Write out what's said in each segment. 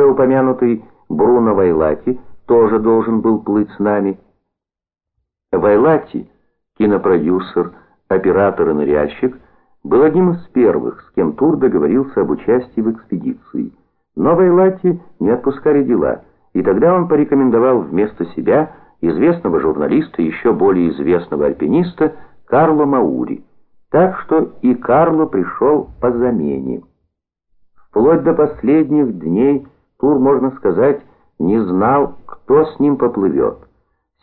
Уже упомянутый Бруно Вайлати тоже должен был плыть с нами. Вайлати, кинопродюсер, оператор и ныряльщик, был одним из первых, с кем Тур договорился об участии в экспедиции. Но Вайлати не отпускали дела, и тогда он порекомендовал вместо себя известного журналиста и еще более известного альпиниста Карло Маури. Так что и Карло пришел по замене. Вплоть до последних дней Тур, можно сказать, не знал, кто с ним поплывет.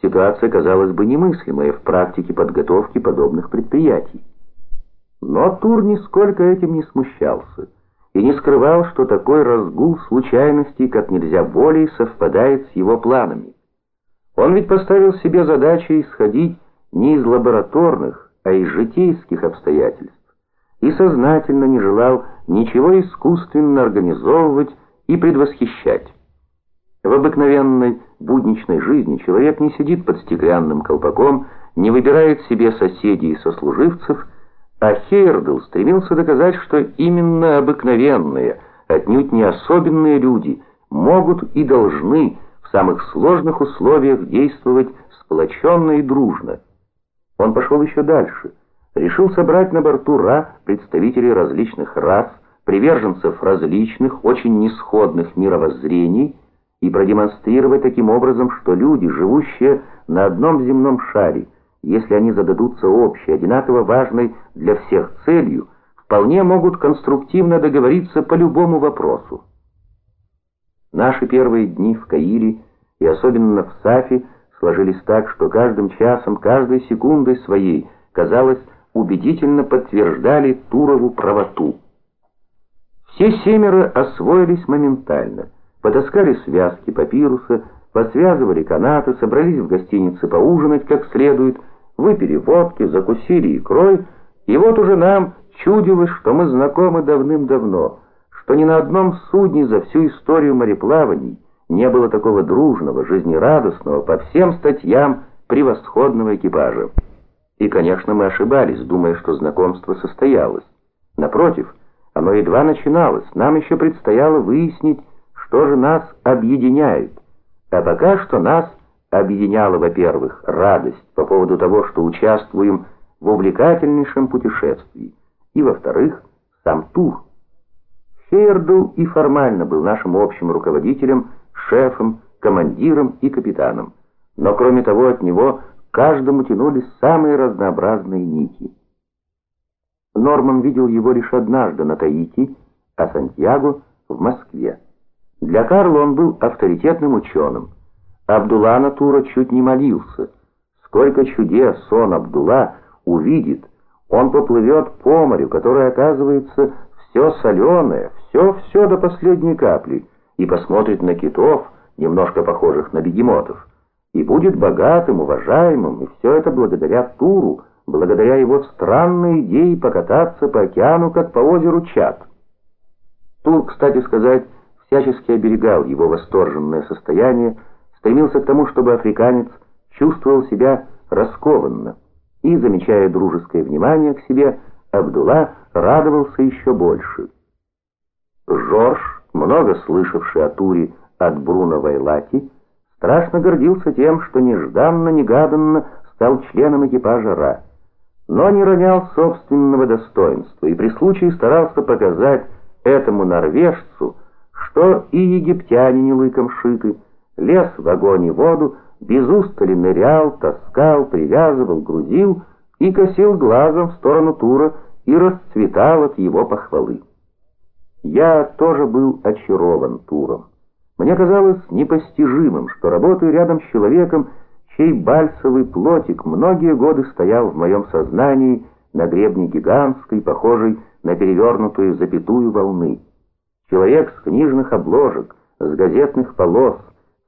Ситуация казалась бы немыслимая в практике подготовки подобных предприятий. Но Тур нисколько этим не смущался и не скрывал, что такой разгул случайностей как нельзя более совпадает с его планами. Он ведь поставил себе задачей исходить не из лабораторных, а из житейских обстоятельств и сознательно не желал ничего искусственно организовывать и предвосхищать. В обыкновенной будничной жизни человек не сидит под стеклянным колпаком, не выбирает себе соседей и сослуживцев, а Хейердл стремился доказать, что именно обыкновенные, отнюдь не особенные люди могут и должны в самых сложных условиях действовать сплоченно и дружно. Он пошел еще дальше – решил собрать на борту Ра представителей различных рас, приверженцев различных, очень несходных мировоззрений и продемонстрировать таким образом, что люди, живущие на одном земном шаре, если они зададутся общей, одинаково важной для всех целью, вполне могут конструктивно договориться по любому вопросу. Наши первые дни в Каире и особенно в Сафе сложились так, что каждым часом, каждой секундой своей казалось, убедительно подтверждали Турову правоту. Все семеро освоились моментально, потаскали связки папируса, посвязывали канаты, собрались в гостинице поужинать как следует, выпили водки, закусили икрой, и вот уже нам чудилось, что мы знакомы давным-давно, что ни на одном судне за всю историю мореплаваний не было такого дружного, жизнерадостного, по всем статьям превосходного экипажа. И, конечно, мы ошибались, думая, что знакомство состоялось. Напротив, оно едва начиналось, нам еще предстояло выяснить, что же нас объединяет. А пока что нас объединяла, во-первых, радость по поводу того, что участвуем в увлекательнейшем путешествии, и, во-вторых, сам тур. Хейердл и формально был нашим общим руководителем, шефом, командиром и капитаном. Но кроме того, от него каждому тянулись самые разнообразные нити. Норман видел его лишь однажды на Таити, а Сантьяго в Москве. Для Карла он был авторитетным ученым. Абдулла Натура чуть не молился. Сколько чудес сон Абдулла увидит, он поплывет по морю, которое оказывается все соленое, все-все до последней капли, и посмотрит на китов, немножко похожих на бегемотов и будет богатым, уважаемым, и все это благодаря Туру, благодаря его странной идее покататься по океану, как по озеру Чад. Тур, кстати сказать, всячески оберегал его восторженное состояние, стремился к тому, чтобы африканец чувствовал себя раскованно, и, замечая дружеское внимание к себе, Абдулла радовался еще больше. Жорж, много слышавший о Туре от Бруно Вайлати, страшно гордился тем, что нежданно-негаданно стал членом экипажа Ра, но не ронял собственного достоинства и при случае старался показать этому норвежцу, что и египтяне не лыком шиты, лез в огонь и воду, без устали нырял, таскал, привязывал, грузил и косил глазом в сторону Тура и расцветал от его похвалы. Я тоже был очарован Туром. Мне казалось непостижимым, что работаю рядом с человеком, чей бальсовый плотик многие годы стоял в моем сознании на гребне гигантской, похожей на перевернутую запятую волны. Человек с книжных обложек, с газетных полос,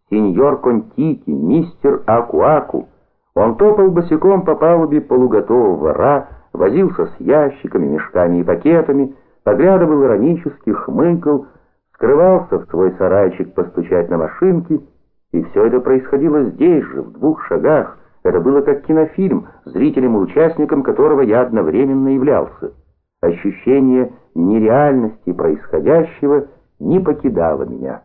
сеньор Контики, мистер Акуаку. Он топал босиком по палубе полуготового ра, возился с ящиками, мешками и пакетами, поглядывал иронически, хмыкал, скрывался в свой сарайчик постучать на машинке, и все это происходило здесь же, в двух шагах. Это было как кинофильм, зрителем и участником которого я одновременно являлся. Ощущение нереальности происходящего не покидало меня.